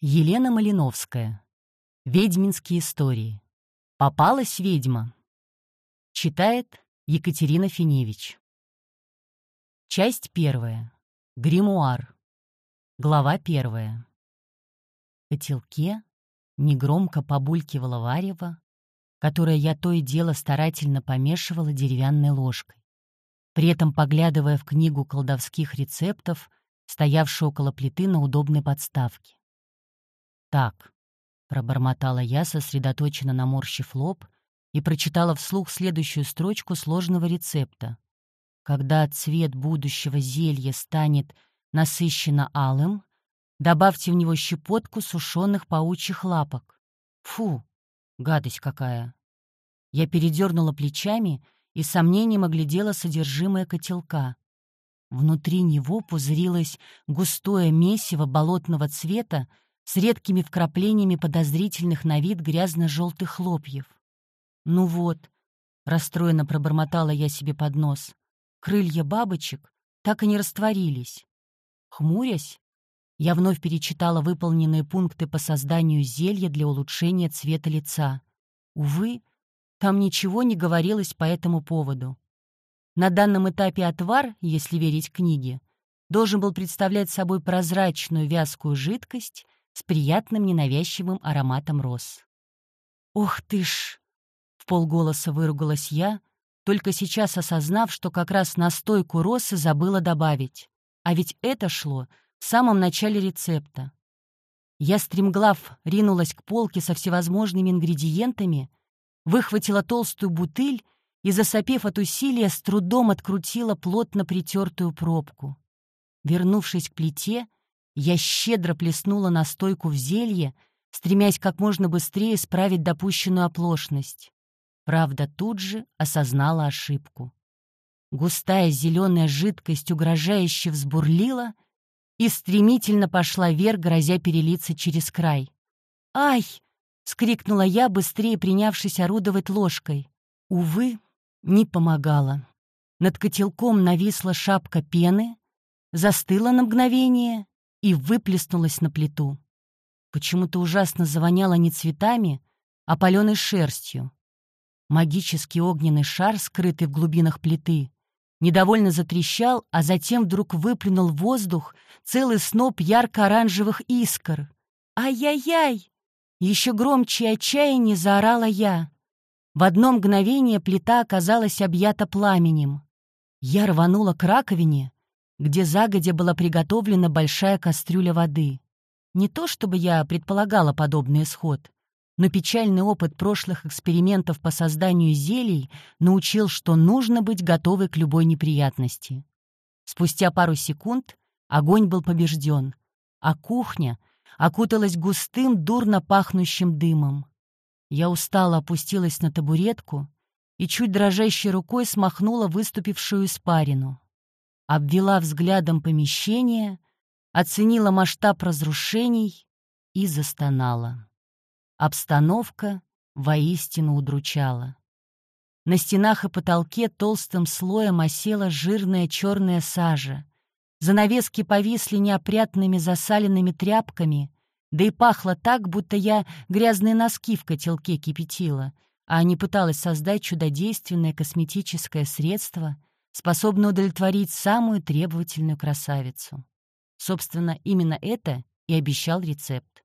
Елена Малиновская. Ведьминские истории. Попалась ведьма. Читает Екатерина Финевич. Часть первая. Гримуар. Глава первая. В котелке негромко побулькивала варево, которое я то и дело старательно помешивала деревянной ложкой, при этом поглядывая в книгу колдовских рецептов, стоявшую около плиты на удобной подставке. «Так», — пробормотала я, сосредоточенно наморщив лоб, и прочитала вслух следующую строчку сложного рецепта. «Когда цвет будущего зелья станет насыщенно алым, добавьте в него щепотку сушеных паучьих лапок. Фу, гадость какая!» Я передернула плечами и сомнением оглядела содержимое котелка. Внутри него пузырилось густое месиво болотного цвета, с редкими вкраплениями подозрительных на вид грязно-желтых хлопьев. «Ну вот», — расстроенно пробормотала я себе под нос, крылья бабочек так и не растворились. Хмурясь, я вновь перечитала выполненные пункты по созданию зелья для улучшения цвета лица. Увы, там ничего не говорилось по этому поводу. На данном этапе отвар, если верить книге, должен был представлять собой прозрачную вязкую жидкость — с приятным ненавязчивым ароматом роз. «Ох ты ж!» — в полголоса выругалась я, только сейчас осознав, что как раз настойку росы забыла добавить. А ведь это шло в самом начале рецепта. Я стремглав ринулась к полке со всевозможными ингредиентами, выхватила толстую бутыль и, засопев от усилия, с трудом открутила плотно притертую пробку. Вернувшись к плите, я щедро плеснула настойку в зелье, стремясь как можно быстрее исправить допущенную оплошность. Правда, тут же осознала ошибку. Густая зеленая жидкость угрожающе взбурлила и стремительно пошла вверх, грозя перелиться через край. «Ай!» — скрикнула я, быстрее принявшись орудовать ложкой. Увы, не помогала. Над котелком нависла шапка пены, застыла на мгновение и выплеснулась на плиту. Почему-то ужасно завоняло не цветами, а паленой шерстью. Магический огненный шар, скрытый в глубинах плиты, недовольно затрещал, а затем вдруг выплюнул в воздух целый сноп ярко-оранжевых искр. «Ай-яй-яй!» Еще громче и отчаяние заорала я. В одно мгновение плита оказалась объята пламенем. Я рванула к раковине, где загодя была приготовлена большая кастрюля воды. Не то чтобы я предполагала подобный исход, но печальный опыт прошлых экспериментов по созданию зелий научил, что нужно быть готовой к любой неприятности. Спустя пару секунд огонь был побежден, а кухня окуталась густым, дурно пахнущим дымом. Я устало опустилась на табуретку и чуть дрожащей рукой смахнула выступившую испарину обвела взглядом помещение, оценила масштаб разрушений и застонала. Обстановка воистину удручала. На стенах и потолке толстым слоем осела жирная черная сажа. Занавески повисли неопрятными засаленными тряпками, да и пахло так, будто я грязные носки в котелке кипятила, а не пыталась создать чудодейственное косметическое средство — способна удовлетворить самую требовательную красавицу. Собственно, именно это и обещал рецепт.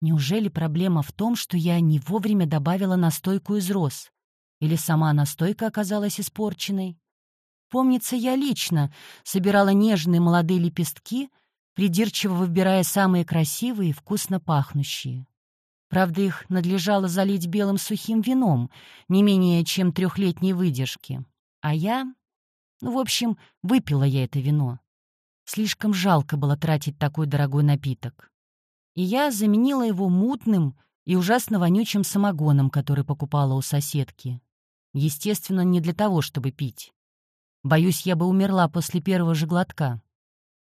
Неужели проблема в том, что я не вовремя добавила настойку из роз? Или сама настойка оказалась испорченной? Помнится, я лично собирала нежные молодые лепестки, придирчиво выбирая самые красивые и вкусно пахнущие. Правда, их надлежало залить белым сухим вином, не менее чем трехлетней выдержки. А я ну, в общем, выпила я это вино. Слишком жалко было тратить такой дорогой напиток. И я заменила его мутным и ужасно вонючим самогоном, который покупала у соседки. Естественно, не для того, чтобы пить. Боюсь, я бы умерла после первого же глотка.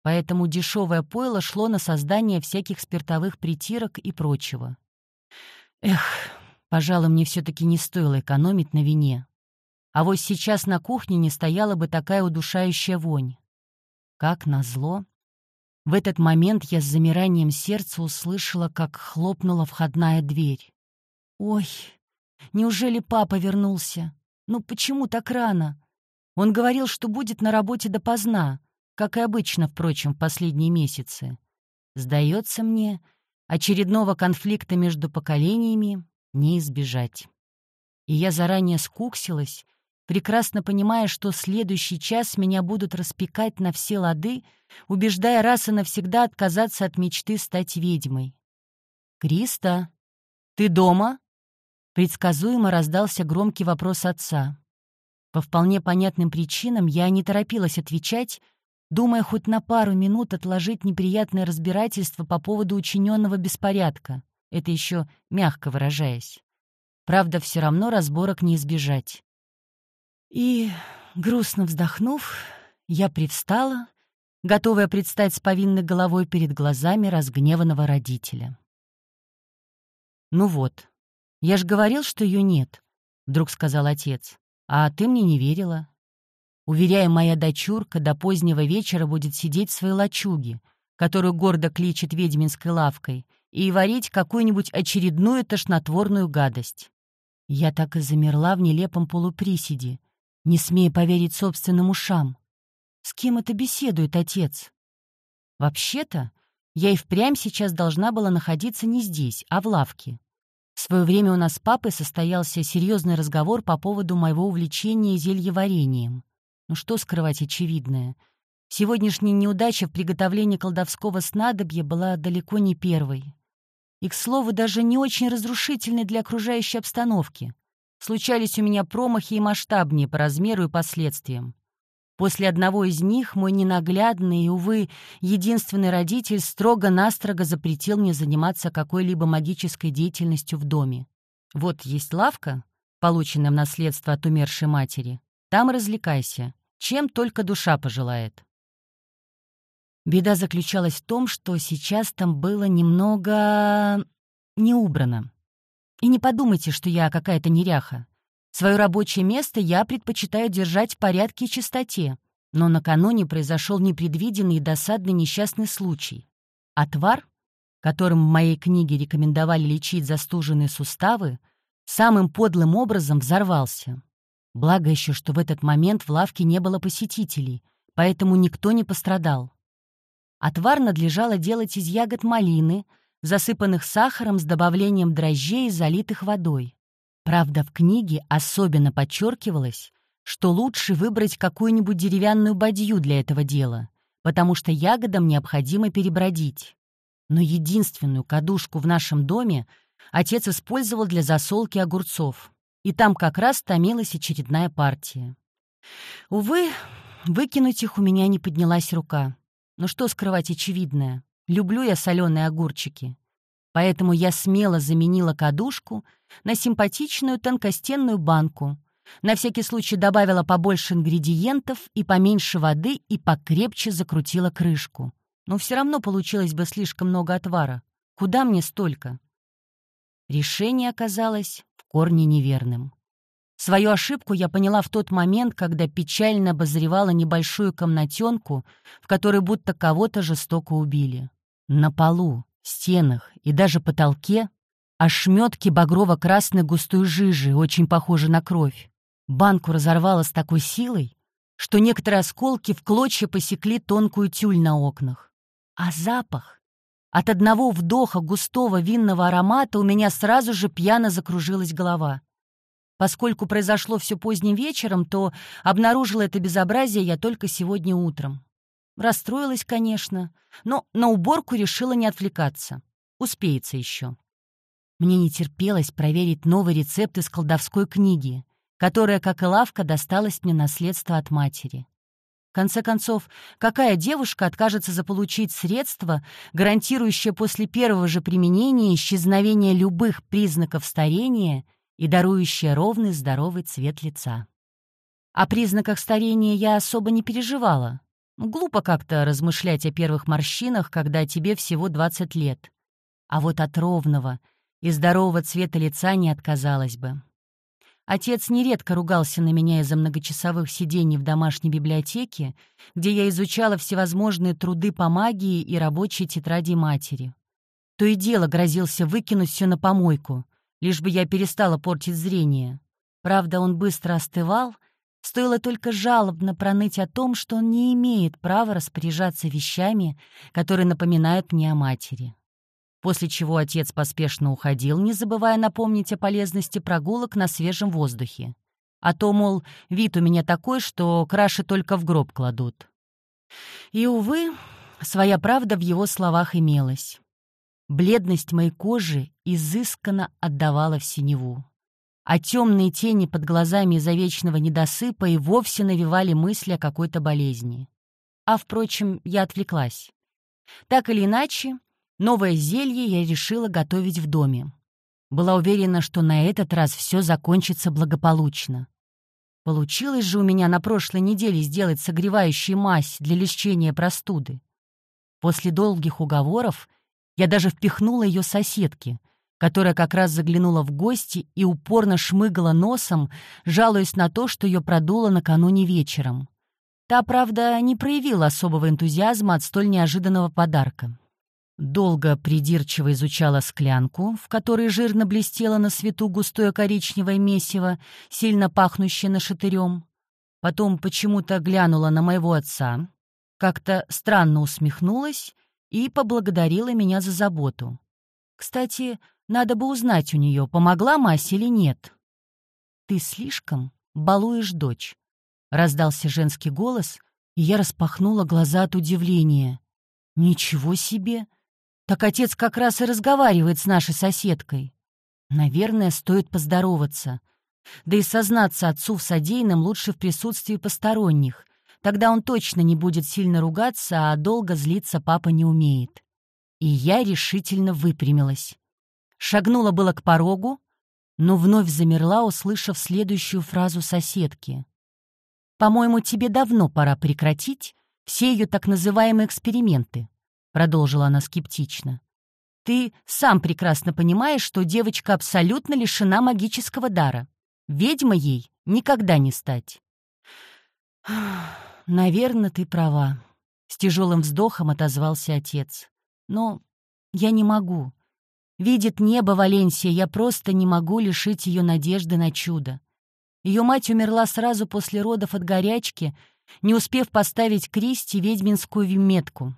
Поэтому дешевое пойло шло на создание всяких спиртовых притирок и прочего. Эх, пожалуй, мне все-таки не стоило экономить на вине. А вот сейчас на кухне не стояла бы такая удушающая вонь. Как назло. В этот момент я с замиранием сердца услышала, как хлопнула входная дверь. «Ой, неужели папа вернулся? Ну почему так рано? Он говорил, что будет на работе допоздна, как и обычно, впрочем, в последние месяцы. Сдается мне, очередного конфликта между поколениями не избежать. И я заранее скуксилась, прекрасно понимая, что следующий час меня будут распекать на все лады, убеждая раз и навсегда отказаться от мечты стать ведьмой. «Криста, ты дома?» Предсказуемо раздался громкий вопрос отца. По вполне понятным причинам я не торопилась отвечать, думая хоть на пару минут отложить неприятное разбирательство по поводу учиненного беспорядка, это еще мягко выражаясь. Правда, все равно разборок не избежать. И, грустно вздохнув, я привстала, готовая предстать с повинной головой перед глазами разгневанного родителя. Ну вот, «Я ж говорил, что ее нет», — вдруг сказал отец. «А ты мне не верила». Уверяя, моя дочурка до позднего вечера будет сидеть в своей лачуге, которую гордо кличет ведьминской лавкой, и варить какую-нибудь очередную тошнотворную гадость. Я так и замерла в нелепом полуприседе, не смея поверить собственным ушам. С кем это беседует отец? Вообще-то, я и впрямь сейчас должна была находиться не здесь, а в лавке. В свое время у нас с папой состоялся серьезный разговор по поводу моего увлечения зельеварением. Ну что скрывать очевидное. Сегодняшняя неудача в приготовлении колдовского снадобья была далеко не первой. И, к слову, даже не очень разрушительной для окружающей обстановки. Случались у меня промахи и масштабнее по размеру и последствиям. После одного из них мой ненаглядный и, увы, единственный родитель строго-настрого запретил мне заниматься какой-либо магической деятельностью в доме. Вот есть лавка, полученная в наследство от умершей матери. Там развлекайся, чем только душа пожелает. Беда заключалась в том, что сейчас там было немного... не убрано. И не подумайте, что я какая-то неряха. Свое рабочее место я предпочитаю держать в порядке и чистоте, но накануне произошел непредвиденный и досадный несчастный случай. Отвар, которым в моей книге рекомендовали лечить застуженные суставы, самым подлым образом взорвался. Благо еще, что в этот момент в лавке не было посетителей, поэтому никто не пострадал. Отвар надлежало делать из ягод малины, засыпанных сахаром с добавлением дрожжей залитых водой. Правда, в книге особенно подчеркивалось, что лучше выбрать какую-нибудь деревянную бадью для этого дела, потому что ягодам необходимо перебродить. Но единственную кадушку в нашем доме отец использовал для засолки огурцов, и там как раз томилась очередная партия. Увы, выкинуть их у меня не поднялась рука. Но что скрывать очевидное? Люблю я соленые огурчики. Поэтому я смело заменила кадушку на симпатичную тонкостенную банку. На всякий случай добавила побольше ингредиентов и поменьше воды и покрепче закрутила крышку. Но все равно получилось бы слишком много отвара. Куда мне столько? Решение оказалось в корне неверным. Свою ошибку я поняла в тот момент, когда печально обозревала небольшую комнатенку, в которой будто кого-то жестоко убили. На полу, стенах и даже потолке ошметки багрово-красной густой жижи, очень похожей на кровь. Банку разорвало с такой силой, что некоторые осколки в клочья посекли тонкую тюль на окнах. А запах? От одного вдоха густого винного аромата у меня сразу же пьяно закружилась голова. Поскольку произошло все поздним вечером, то обнаружила это безобразие я только сегодня утром. Расстроилась, конечно, но на уборку решила не отвлекаться. Успеется еще. Мне не терпелось проверить новый рецепт из колдовской книги, которая, как и лавка, досталась мне наследство от матери. В конце концов, какая девушка откажется заполучить средство, гарантирующее после первого же применения исчезновение любых признаков старения и дарующее ровный здоровый цвет лица? О признаках старения я особо не переживала. Глупо как-то размышлять о первых морщинах, когда тебе всего 20 лет. А вот от ровного и здорового цвета лица не отказалась бы. Отец нередко ругался на меня из-за многочасовых сидений в домашней библиотеке, где я изучала всевозможные труды по магии и рабочие тетради матери. То и дело грозился выкинуть все на помойку, лишь бы я перестала портить зрение. Правда, он быстро остывал, стоило только жалобно проныть о том, что он не имеет права распоряжаться вещами, которые напоминают мне о матери после чего отец поспешно уходил, не забывая напомнить о полезности прогулок на свежем воздухе. А то, мол, вид у меня такой, что краши только в гроб кладут. И, увы, своя правда в его словах имелась. Бледность моей кожи изысканно отдавала в синеву. А темные тени под глазами из-за вечного недосыпа и вовсе навевали мысли о какой-то болезни. А, впрочем, я отвлеклась. Так или иначе, Новое зелье я решила готовить в доме. Была уверена, что на этот раз все закончится благополучно. Получилось же у меня на прошлой неделе сделать согревающую мазь для лечения простуды. После долгих уговоров я даже впихнула ее соседке, которая как раз заглянула в гости и упорно шмыгала носом, жалуясь на то, что ее продуло накануне вечером. Та, правда, не проявила особого энтузиазма от столь неожиданного подарка. Долго придирчиво изучала склянку, в которой жирно блестело на свету густое коричневое месиво, сильно пахнущее нашатырем. Потом почему-то глянула на моего отца, как-то странно усмехнулась и поблагодарила меня за заботу. Кстати, надо бы узнать у нее, помогла мать или нет. «Ты слишком балуешь дочь», — раздался женский голос, и я распахнула глаза от удивления. «Ничего себе! Так отец как раз и разговаривает с нашей соседкой. Наверное, стоит поздороваться. Да и сознаться отцу в содеянном лучше в присутствии посторонних. Тогда он точно не будет сильно ругаться, а долго злиться папа не умеет. И я решительно выпрямилась. Шагнула было к порогу, но вновь замерла, услышав следующую фразу соседки. «По-моему, тебе давно пора прекратить все ее так называемые эксперименты продолжила она скептично. «Ты сам прекрасно понимаешь, что девочка абсолютно лишена магического дара. Ведьма ей никогда не стать». «Наверное, ты права», — с тяжелым вздохом отозвался отец. «Но я не могу. Видит небо Валенсия, я просто не могу лишить ее надежды на чудо. Ее мать умерла сразу после родов от горячки, не успев поставить Кристи ведьминскую метку.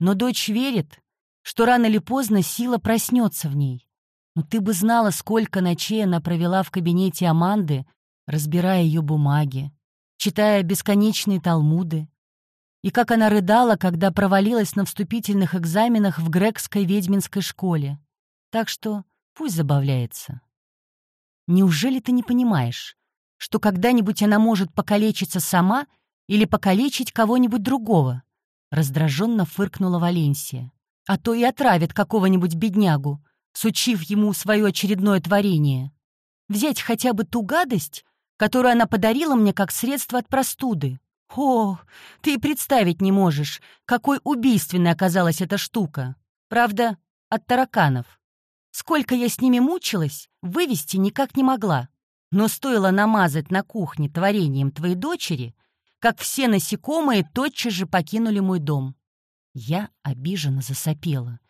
Но дочь верит, что рано или поздно сила проснется в ней. Но ты бы знала, сколько ночей она провела в кабинете Аманды, разбирая ее бумаги, читая бесконечные талмуды. И как она рыдала, когда провалилась на вступительных экзаменах в грекской ведьминской школе. Так что пусть забавляется. Неужели ты не понимаешь, что когда-нибудь она может покалечиться сама или покалечить кого-нибудь другого? Раздраженно фыркнула Валенсия. «А то и отравит какого-нибудь беднягу, сучив ему свое очередное творение. Взять хотя бы ту гадость, которую она подарила мне как средство от простуды. О, ты представить не можешь, какой убийственной оказалась эта штука. Правда, от тараканов. Сколько я с ними мучилась, вывести никак не могла. Но стоило намазать на кухне творением твоей дочери — как все насекомые тотчас же покинули мой дом. Я обиженно засопела.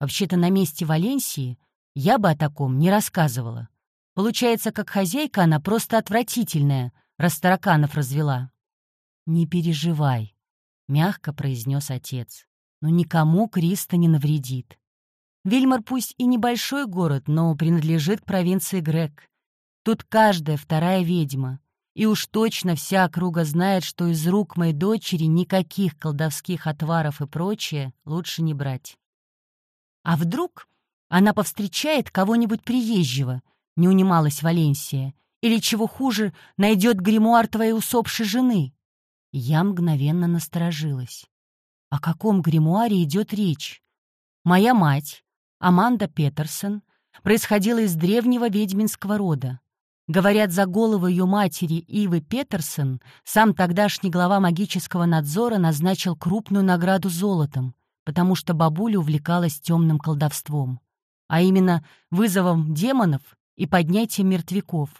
Вообще-то на месте Валенсии я бы о таком не рассказывала. Получается, как хозяйка она просто отвратительная, раз тараканов развела. «Не переживай», — мягко произнес отец. «Но никому Криста не навредит. Вильмар пусть и небольшой город, но принадлежит к провинции Грек. Тут каждая вторая ведьма. И уж точно вся округа знает, что из рук моей дочери никаких колдовских отваров и прочее лучше не брать. А вдруг она повстречает кого-нибудь приезжего, не унималась Валенсия, или, чего хуже, найдет гримуар твоей усопшей жены? Я мгновенно насторожилась. О каком гримуаре идет речь? Моя мать, Аманда Петерсон, происходила из древнего ведьминского рода. Говорят, за голову ее матери Ивы Петерсон сам тогдашний глава магического надзора назначил крупную награду золотом, потому что бабуля увлекалась темным колдовством. А именно вызовом демонов и поднятием мертвяков.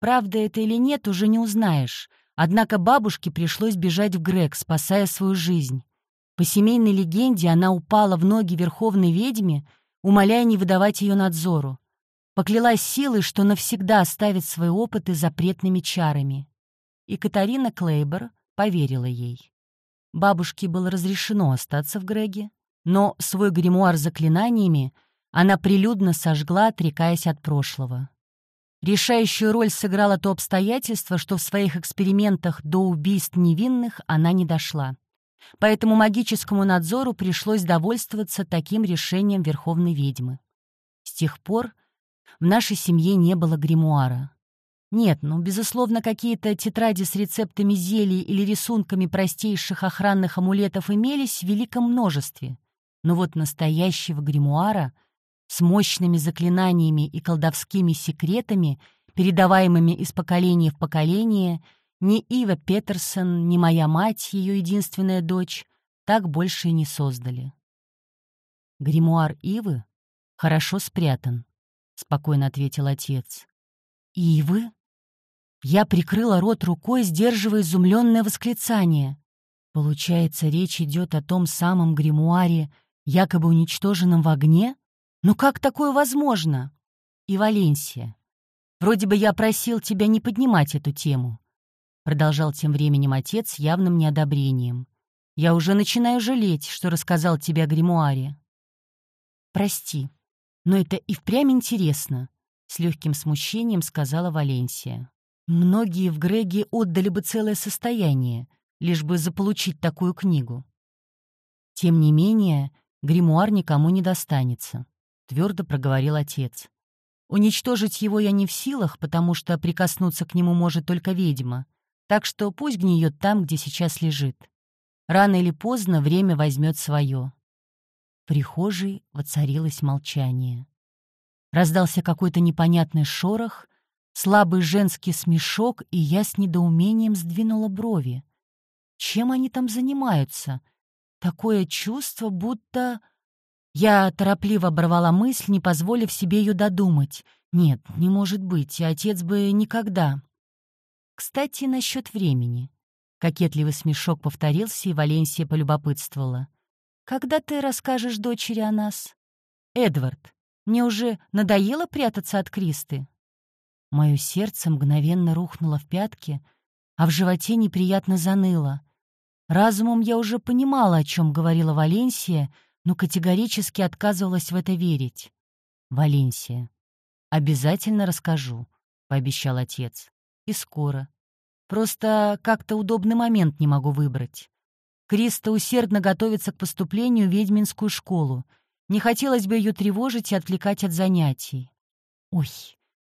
Правда это или нет, уже не узнаешь. Однако бабушке пришлось бежать в Грег, спасая свою жизнь. По семейной легенде она упала в ноги верховной ведьме, умоляя не выдавать ее надзору. Поклялась силой, что навсегда оставит свои опыты запретными чарами. И Катарина Клейбер поверила ей. Бабушке было разрешено остаться в Греге, но свой гримуар заклинаниями она прилюдно сожгла, отрекаясь от прошлого. Решающую роль сыграло то обстоятельство, что в своих экспериментах до убийств невинных она не дошла. Поэтому магическому надзору пришлось довольствоваться таким решением Верховной ведьмы. С тех пор в нашей семье не было гримуара. Нет, ну, безусловно, какие-то тетради с рецептами зелий или рисунками простейших охранных амулетов имелись в великом множестве. Но вот настоящего гримуара с мощными заклинаниями и колдовскими секретами, передаваемыми из поколения в поколение, ни Ива Петерсон, ни моя мать, ее единственная дочь, так больше и не создали. Гримуар Ивы хорошо спрятан, — спокойно ответил отец. «Ивы?» Я прикрыла рот рукой, сдерживая изумленное восклицание. Получается, речь идет о том самом гримуаре, якобы уничтоженном в огне? Ну как такое возможно? И Валенсия. Вроде бы я просил тебя не поднимать эту тему. Продолжал тем временем отец с явным неодобрением. Я уже начинаю жалеть, что рассказал тебе о гримуаре. Прости, но это и впрямь интересно», — с легким смущением сказала Валенсия. «Многие в Греге отдали бы целое состояние, лишь бы заполучить такую книгу». «Тем не менее, гримуар никому не достанется», — твердо проговорил отец. «Уничтожить его я не в силах, потому что прикоснуться к нему может только ведьма, так что пусть гниет там, где сейчас лежит. Рано или поздно время возьмет свое прихожей воцарилось молчание. Раздался какой-то непонятный шорох, слабый женский смешок, и я с недоумением сдвинула брови. Чем они там занимаются? Такое чувство, будто... Я торопливо оборвала мысль, не позволив себе ее додумать. Нет, не может быть, и отец бы никогда. Кстати, насчет времени. Кокетливый смешок повторился, и Валенсия полюбопытствовала. Когда ты расскажешь дочери о нас? Эдвард, мне уже надоело прятаться от Кристы?» Мое сердце мгновенно рухнуло в пятки, а в животе неприятно заныло. Разумом я уже понимала, о чем говорила Валенсия, но категорически отказывалась в это верить. «Валенсия, обязательно расскажу», — пообещал отец. «И скоро. Просто как-то удобный момент не могу выбрать. Криста усердно готовится к поступлению в ведьминскую школу. Не хотелось бы ее тревожить и отвлекать от занятий. «Ой,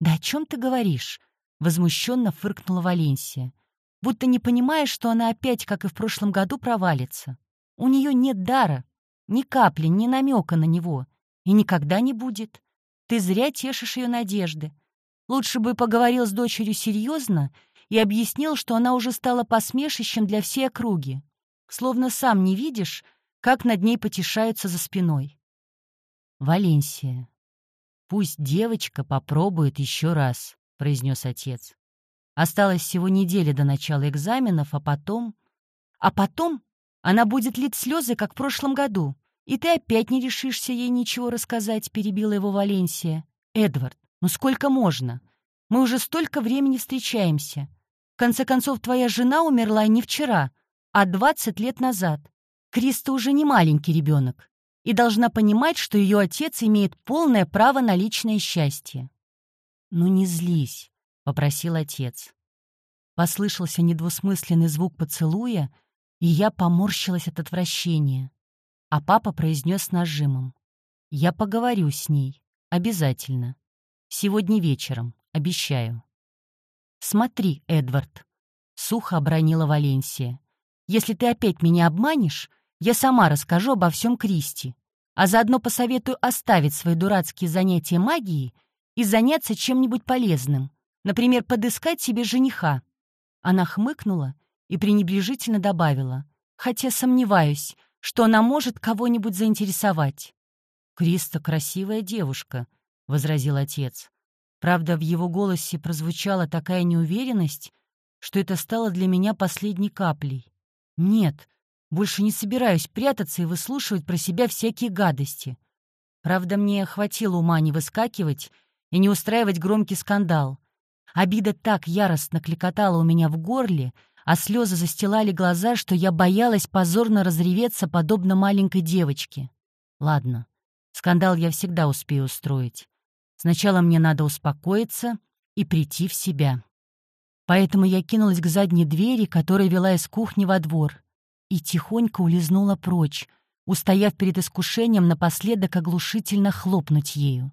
да о чем ты говоришь?» — возмущенно фыркнула Валенсия. «Будто не понимаешь, что она опять, как и в прошлом году, провалится. У нее нет дара, ни капли, ни намека на него. И никогда не будет. Ты зря тешишь ее надежды. Лучше бы поговорил с дочерью серьезно и объяснил, что она уже стала посмешищем для всей округи словно сам не видишь, как над ней потешаются за спиной. «Валенсия, пусть девочка попробует еще раз», — произнес отец. «Осталось всего неделя до начала экзаменов, а потом...» «А потом она будет лить слезы, как в прошлом году, и ты опять не решишься ей ничего рассказать», — перебила его Валенсия. «Эдвард, ну сколько можно? Мы уже столько времени встречаемся. В конце концов, твоя жена умерла не вчера, а 20 лет назад. Криста уже не маленький ребенок и должна понимать, что ее отец имеет полное право на личное счастье. «Ну не злись», — попросил отец. Послышался недвусмысленный звук поцелуя, и я поморщилась от отвращения. А папа произнес нажимом. «Я поговорю с ней. Обязательно. Сегодня вечером. Обещаю». «Смотри, Эдвард», — сухо обронила Валенсия. Если ты опять меня обманешь, я сама расскажу обо всем Кристи, а заодно посоветую оставить свои дурацкие занятия магией и заняться чем-нибудь полезным, например, подыскать себе жениха». Она хмыкнула и пренебрежительно добавила, хотя сомневаюсь, что она может кого-нибудь заинтересовать. «Криста красивая девушка», — возразил отец. Правда, в его голосе прозвучала такая неуверенность, что это стало для меня последней каплей. Нет, больше не собираюсь прятаться и выслушивать про себя всякие гадости. Правда, мне хватило ума не выскакивать и не устраивать громкий скандал. Обида так яростно кликотала у меня в горле, а слезы застилали глаза, что я боялась позорно разреветься, подобно маленькой девочке. Ладно, скандал я всегда успею устроить. Сначала мне надо успокоиться и прийти в себя. Поэтому я кинулась к задней двери, которая вела из кухни во двор, и тихонько улизнула прочь, устояв перед искушением напоследок оглушительно хлопнуть ею.